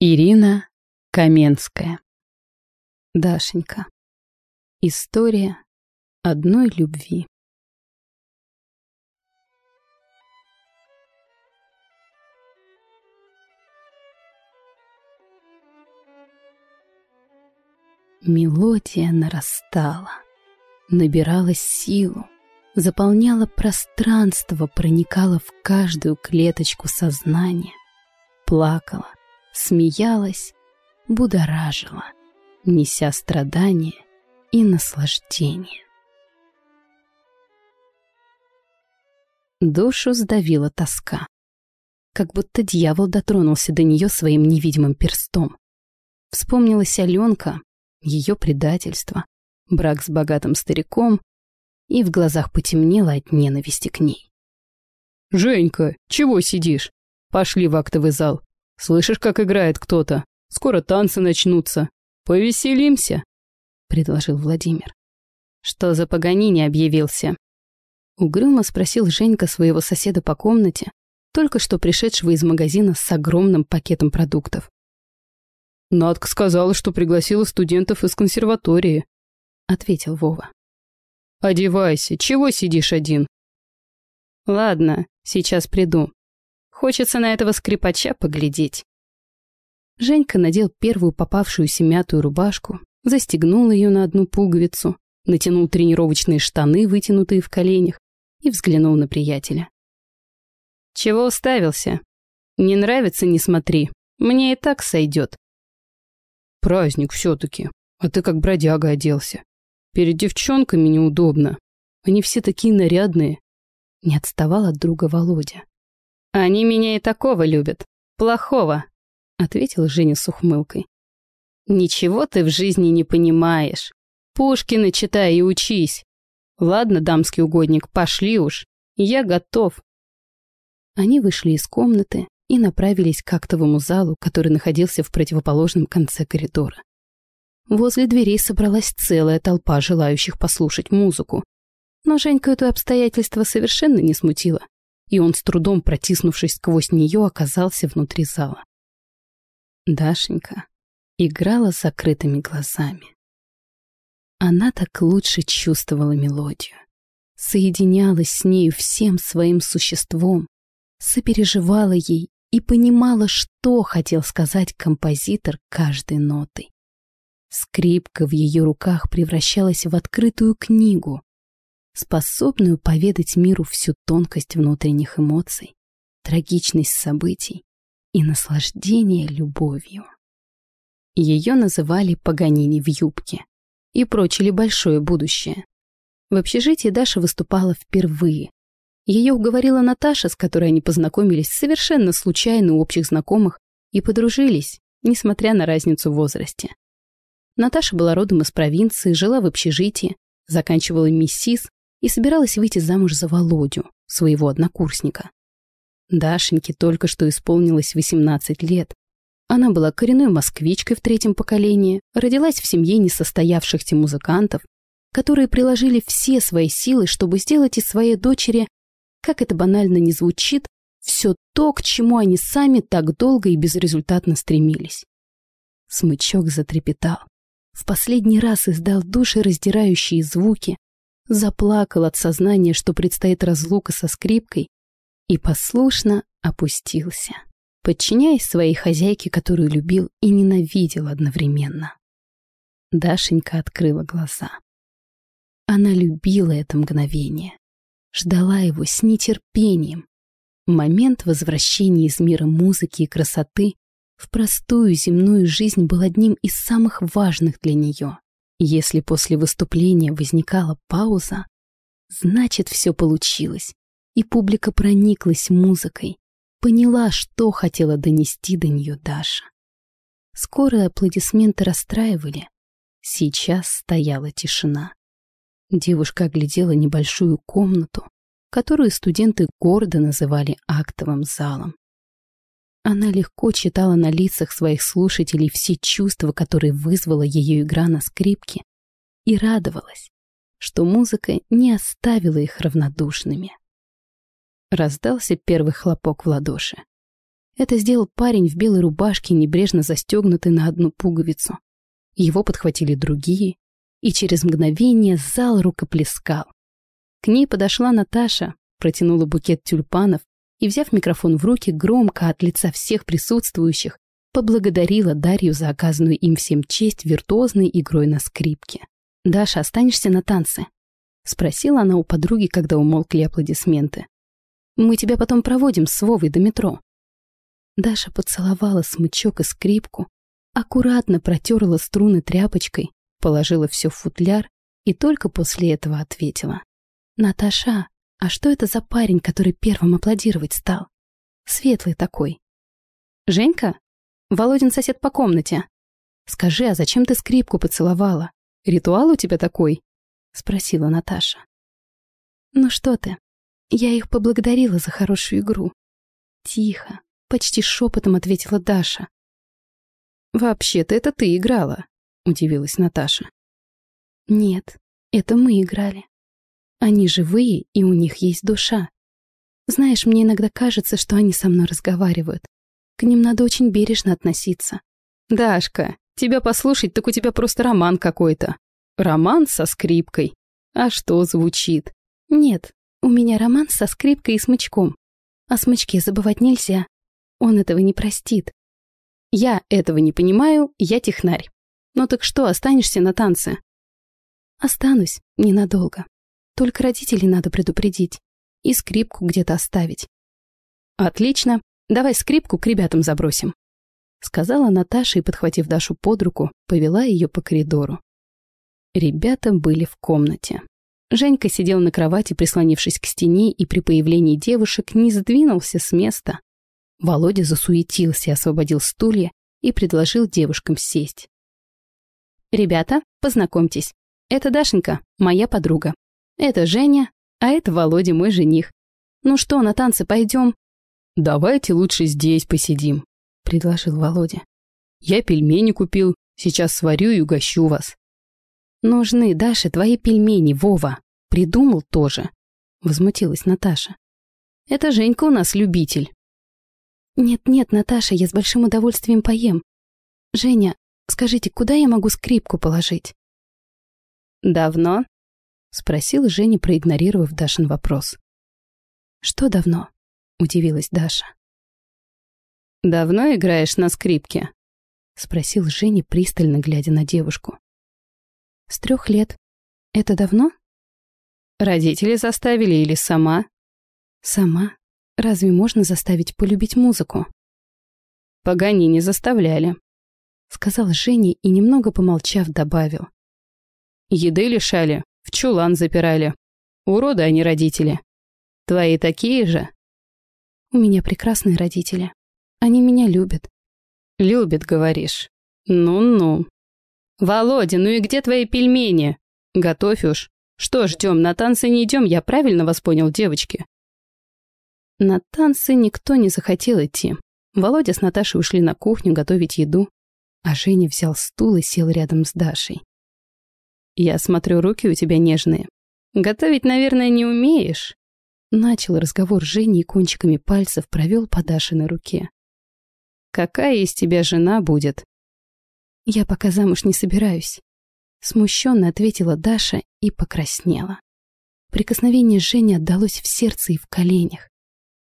Ирина Каменская. Дашенька. История одной любви. Мелодия нарастала, набиралась силу, заполняла пространство, проникала в каждую клеточку сознания, плакала, смеялась, будоражила, неся страдания и наслаждение. Душу сдавила тоска, как будто дьявол дотронулся до нее своим невидимым перстом. Вспомнилась Аленка, ее предательство, брак с богатым стариком, и в глазах потемнело от ненависти к ней. «Женька, чего сидишь? Пошли в актовый зал. Слышишь, как играет кто-то? Скоро танцы начнутся. Повеселимся», — предложил Владимир. «Что за Паганини объявился?» Угрюмо спросил Женька своего соседа по комнате, только что пришедшего из магазина с огромным пакетом продуктов. «Надка сказала, что пригласила студентов из консерватории», — ответил Вова. «Одевайся, чего сидишь один?» «Ладно, сейчас приду. Хочется на этого скрипача поглядеть». Женька надел первую попавшуюся мятую рубашку, застегнул ее на одну пуговицу, натянул тренировочные штаны, вытянутые в коленях, и взглянул на приятеля. «Чего уставился? Не нравится, не смотри. Мне и так сойдет». «Праздник все-таки, а ты как бродяга оделся. Перед девчонками неудобно. Они все такие нарядные». Не отставал от друга Володя. «Они меня и такого любят. Плохого, ответила Женя с ухмылкой. Ничего ты в жизни не понимаешь. Пушкина читай и учись. Ладно, дамский угодник, пошли уж. Я готов. Они вышли из комнаты и направились к актовому залу, который находился в противоположном конце коридора. Возле дверей собралась целая толпа желающих послушать музыку. Но Женька это обстоятельство совершенно не смутило, и он с трудом, протиснувшись сквозь нее, оказался внутри зала. Дашенька играла с закрытыми глазами. Она так лучше чувствовала мелодию, соединялась с нею всем своим существом, сопереживала ей и понимала, что хотел сказать композитор каждой нотой. Скрипка в ее руках превращалась в открытую книгу, способную поведать миру всю тонкость внутренних эмоций, трагичность событий и наслаждение любовью. Ее называли Паганини в юбке и прочили большое будущее. В общежитии Даша выступала впервые. Ее уговорила Наташа, с которой они познакомились совершенно случайно у общих знакомых и подружились, несмотря на разницу в возрасте. Наташа была родом из провинции, жила в общежитии, заканчивала миссис и собиралась выйти замуж за Володю, своего однокурсника. Дашеньке только что исполнилось 18 лет. Она была коренной москвичкой в третьем поколении, родилась в семье несостоявшихся музыкантов, которые приложили все свои силы, чтобы сделать из своей дочери, как это банально не звучит, все то, к чему они сами так долго и безрезультатно стремились. Смычок затрепетал. В последний раз издал душераздирающие звуки, заплакал от сознания, что предстоит разлука со скрипкой, и послушно опустился, подчиняясь своей хозяйке, которую любил и ненавидел одновременно. Дашенька открыла глаза. Она любила это мгновение, ждала его с нетерпением. Момент возвращения из мира музыки и красоты в простую земную жизнь был одним из самых важных для нее. Если после выступления возникала пауза, значит, все получилось, и публика прониклась музыкой, поняла, что хотела донести до нее Даша. Скоро аплодисменты расстраивали. Сейчас стояла тишина. Девушка оглядела небольшую комнату, которую студенты гордо называли актовым залом. Она легко читала на лицах своих слушателей все чувства, которые вызвала ее игра на скрипке, и радовалась, что музыка не оставила их равнодушными. Раздался первый хлопок в ладоши. Это сделал парень в белой рубашке, небрежно застегнутый на одну пуговицу. Его подхватили другие, и через мгновение зал рукоплескал. К ней подошла Наташа, протянула букет тюльпанов и, взяв микрофон в руки, громко от лица всех присутствующих поблагодарила Дарью за оказанную им всем честь виртуозной игрой на скрипке. «Даша, останешься на танцы?» — спросила она у подруги, когда умолкли аплодисменты. «Мы тебя потом проводим с Вовой до метро». Даша поцеловала смычок и скрипку, аккуратно протерла струны тряпочкой, положила все в футляр и только после этого ответила. «Наташа, а что это за парень, который первым аплодировать стал? Светлый такой». «Женька? Володин сосед по комнате. Скажи, а зачем ты скрипку поцеловала? Ритуал у тебя такой?» Спросила Наташа. «Ну что ты, я их поблагодарила за хорошую игру». Тихо, Почти шепотом ответила Даша. «Вообще-то это ты играла», — удивилась Наташа. «Нет, это мы играли. Они живые, и у них есть душа. Знаешь, мне иногда кажется, что они со мной разговаривают. К ним надо очень бережно относиться». «Дашка, тебя послушать, так у тебя просто роман какой-то. Роман со скрипкой. А что звучит?» «Нет, у меня роман со скрипкой и смычком. О смычке забывать нельзя. Он этого не простит. Я этого не понимаю, я технарь. Ну так что, останешься на танце? Останусь, ненадолго. Только родителей надо предупредить. И скрипку где-то оставить. Отлично. Давай скрипку к ребятам забросим. Сказала Наташа и, подхватив Дашу под руку, повела ее по коридору. Ребята были в комнате. Женька сидел на кровати, прислонившись к стене, и при появлении девушек не сдвинулся с места. Володя засуетился, освободил стулья и предложил девушкам сесть. «Ребята, познакомьтесь. Это Дашенька, моя подруга. Это Женя, а это Володя, мой жених. Ну что, на танцы пойдем?» «Давайте лучше здесь посидим», — предложил Володя. «Я пельмени купил, сейчас сварю и угощу вас». «Нужны, Даша, твои пельмени, Вова. Придумал тоже», — возмутилась Наташа. «Это Женька у нас любитель. «Нет-нет, Наташа, я с большим удовольствием поем. Женя, скажите, куда я могу скрипку положить?» «Давно?» — спросила Женя, проигнорировав Дашин вопрос. «Что давно?» — удивилась Даша. «Давно играешь на скрипке?» — спросил Женя, пристально глядя на девушку. «С трех лет. Это давно?» «Родители заставили или сама?» «Сама. Разве можно заставить полюбить музыку? Погони не заставляли, сказал Женя и, немного помолчав, добавил. Еды лишали, в чулан запирали. Уроды они родители. Твои такие же? У меня прекрасные родители. Они меня любят. Любят, говоришь. Ну-ну. Володя, ну и где твои пельмени? Готовь уж. Что ждем, на танцы не идем, я правильно вас понял, девочки? На танцы никто не захотел идти. Володя с Наташей ушли на кухню готовить еду, а Женя взял стул и сел рядом с Дашей. «Я смотрю, руки у тебя нежные. Готовить, наверное, не умеешь?» Начал разговор Жени и кончиками пальцев провел по Дашиной руке. «Какая из тебя жена будет?» «Я пока замуж не собираюсь», — смущенно ответила Даша и покраснела. Прикосновение Жени отдалось в сердце и в коленях.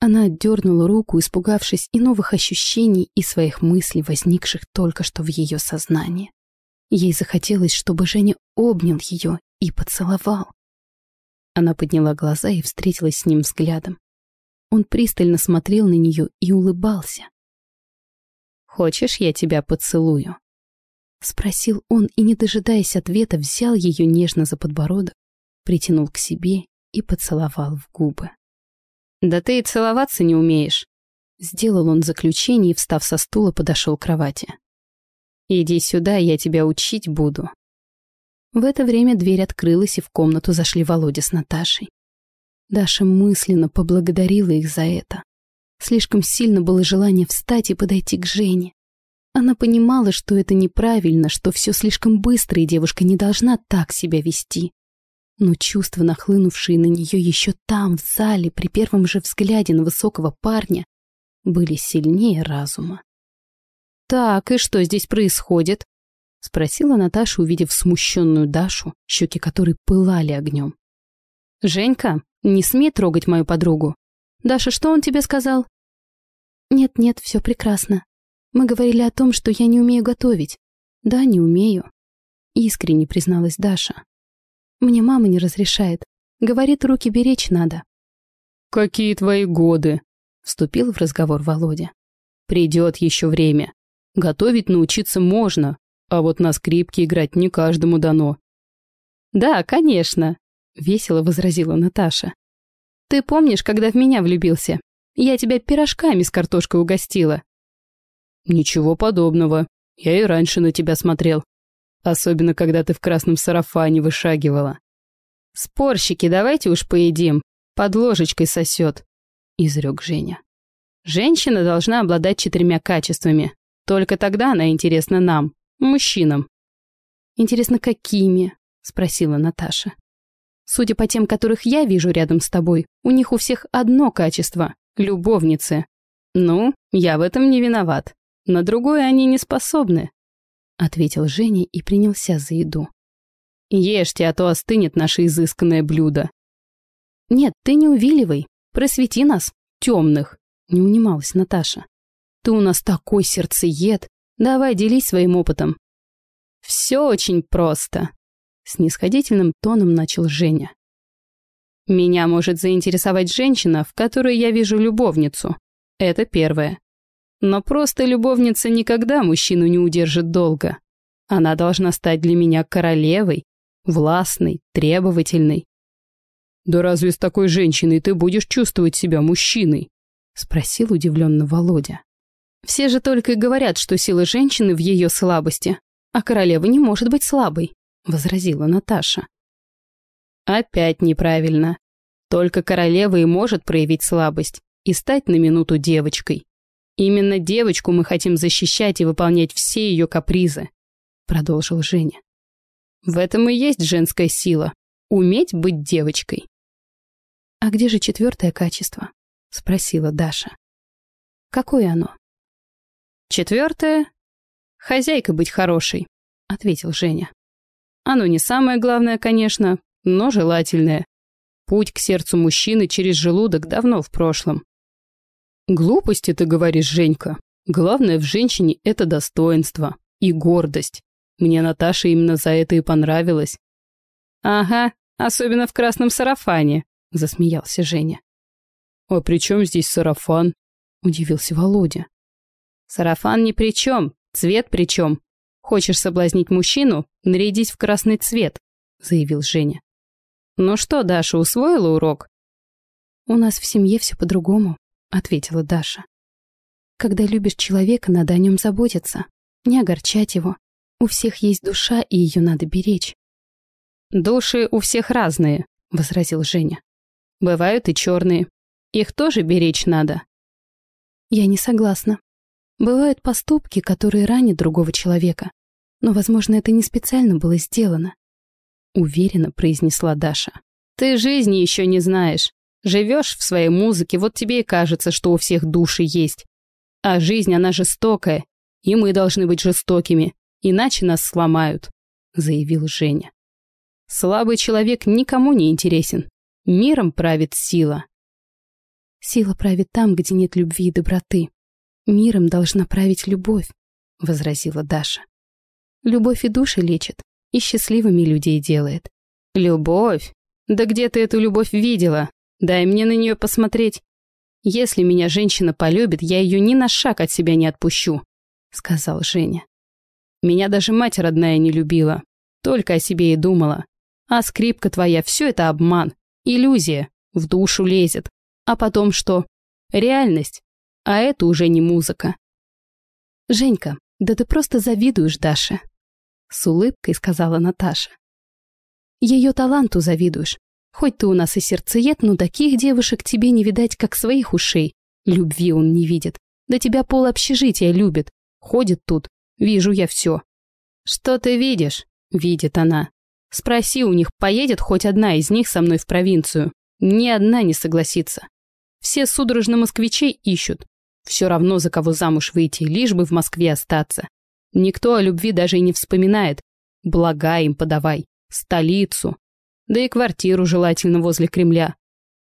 Она отдернула руку, испугавшись и новых ощущений, и своих мыслей, возникших только что в ее сознании. Ей захотелось, чтобы Женя обнял ее и поцеловал. Она подняла глаза и встретилась с ним взглядом. Он пристально смотрел на нее и улыбался. «Хочешь, я тебя поцелую?» Спросил он и, не дожидаясь ответа, взял ее нежно за подбородок, притянул к себе и поцеловал в губы. «Да ты и целоваться не умеешь», — сделал он заключение и, встав со стула, подошел к кровати. «Иди сюда, я тебя учить буду». В это время дверь открылась, и в комнату зашли Володя с Наташей. Даша мысленно поблагодарила их за это. Слишком сильно было желание встать и подойти к Жене. Она понимала, что это неправильно, что все слишком быстро, и девушка не должна так себя вести. Но чувства, нахлынувшие на нее еще там, в зале, при первом же взгляде на высокого парня, были сильнее разума. «Так, и что здесь происходит?» — спросила Наташа, увидев смущенную Дашу, щеки которой пылали огнем. «Женька, не смей трогать мою подругу. Даша, что он тебе сказал?» «Нет-нет, все прекрасно. Мы говорили о том, что я не умею готовить. Да, не умею», — искренне призналась Даша. «Мне мама не разрешает. Говорит, руки беречь надо». «Какие твои годы?» — вступил в разговор Володя. «Придет еще время. Готовить научиться можно, а вот на скрипке играть не каждому дано». «Да, конечно», — весело возразила Наташа. «Ты помнишь, когда в меня влюбился? Я тебя пирожками с картошкой угостила». «Ничего подобного. Я и раньше на тебя смотрел. Особенно, когда ты в красном сарафане вышагивала». «Спорщики, давайте уж поедим. Под ложечкой сосет», — изрек Женя. «Женщина должна обладать четырьмя качествами. Только тогда она интересна нам, мужчинам». «Интересно, какими?» — спросила Наташа. «Судя по тем, которых я вижу рядом с тобой, у них у всех одно качество — любовницы. Ну, я в этом не виноват. На другое они не способны», — ответил Женя и принялся за еду. «Ешьте, а то остынет наше изысканное блюдо». «Нет, ты не увиливай. Просвети нас, темных», — не унималась Наташа. «Ты у нас такой сердцеед. Давай делись своим опытом». «Все очень просто», — снисходительным тоном начал Женя. «Меня может заинтересовать женщина, в которой я вижу любовницу. Это первое. Но просто любовница никогда мужчину не удержит долго. Она должна стать для меня королевой, властной, требовательной. «Да разве с такой женщиной ты будешь чувствовать себя мужчиной?» — спросил удивленно Володя. «Все же только и говорят, что сила женщины в ее слабости, а королева не может быть слабой», — возразила Наташа. «Опять неправильно. Только королева и может проявить слабость и стать на минуту девочкой. Именно девочку мы хотим защищать и выполнять все ее капризы», — продолжил Женя. В этом и есть женская сила — уметь быть девочкой. «А где же четвертое качество?» — спросила Даша. «Какое оно?» «Четвертое — хозяйка быть хорошей», — ответил Женя. «Оно не самое главное, конечно, но желательное. Путь к сердцу мужчины через желудок давно в прошлом». «Глупости ты говоришь, Женька. Главное в женщине — это достоинство и гордость. Мне Наташа именно за это и понравилась. «Ага, особенно в красном сарафане», — засмеялся Женя. «А при чем здесь сарафан?» — удивился Володя. «Сарафан ни при чем, цвет при чем. Хочешь соблазнить мужчину, нарядись в красный цвет», — заявил Женя. «Ну что, Даша, усвоила урок?» «У нас в семье все по-другому», — ответила Даша. «Когда любишь человека, надо о нем заботиться, не огорчать его, у всех есть душа, и ее надо беречь. «Души у всех разные», — возразил Женя. «Бывают и черные. Их тоже беречь надо». Я не согласна. Бывают поступки, которые ранят другого человека. Но, возможно, это не специально было сделано. Уверенно произнесла Даша. «Ты жизни еще не знаешь. Живешь в своей музыке, вот тебе и кажется, что у всех души есть. А жизнь, она жестокая, и мы должны быть жестокими иначе нас сломают», — заявил Женя. «Слабый человек никому не интересен. Миром правит сила». «Сила правит там, где нет любви и доброты. Миром должна править любовь», — возразила Даша. «Любовь и души лечит, и счастливыми людей делает». «Любовь? Да где ты эту любовь видела? Дай мне на нее посмотреть. Если меня женщина полюбит, я ее ни на шаг от себя не отпущу», — сказал Женя. Меня даже мать родная не любила. Только о себе и думала. А скрипка твоя — все это обман. Иллюзия. В душу лезет. А потом что? Реальность. А это уже не музыка. «Женька, да ты просто завидуешь Даше», — с улыбкой сказала Наташа. «Ее таланту завидуешь. Хоть ты у нас и сердцеед, но таких девушек тебе не видать, как своих ушей. Любви он не видит. Да тебя пол общежития любит. Ходит тут, Вижу я все. Что ты видишь? Видит она. Спроси у них, поедет хоть одна из них со мной в провинцию. Ни одна не согласится. Все судорожно москвичей ищут. Все равно за кого замуж выйти, лишь бы в Москве остаться. Никто о любви даже и не вспоминает. Блага им подавай. Столицу. Да и квартиру желательно возле Кремля.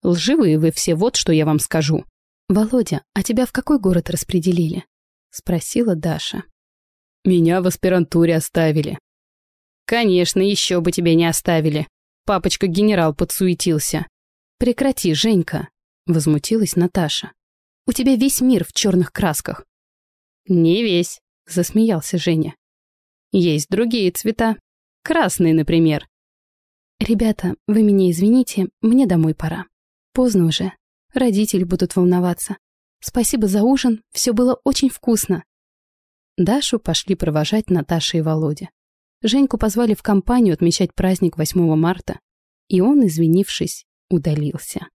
Лживые вы все, вот что я вам скажу. «Володя, а тебя в какой город распределили?» — спросила Даша. «Меня в аспирантуре оставили». «Конечно, еще бы тебя не оставили. Папочка-генерал подсуетился». «Прекрати, Женька», — возмутилась Наташа. «У тебя весь мир в черных красках». «Не весь», — засмеялся Женя. «Есть другие цвета. Красный, например». «Ребята, вы меня извините, мне домой пора. Поздно уже, Родители будут волноваться. Спасибо за ужин, все было очень вкусно. Дашу пошли провожать Наташа и Володя. Женьку позвали в компанию отмечать праздник 8 марта, и он, извинившись, удалился.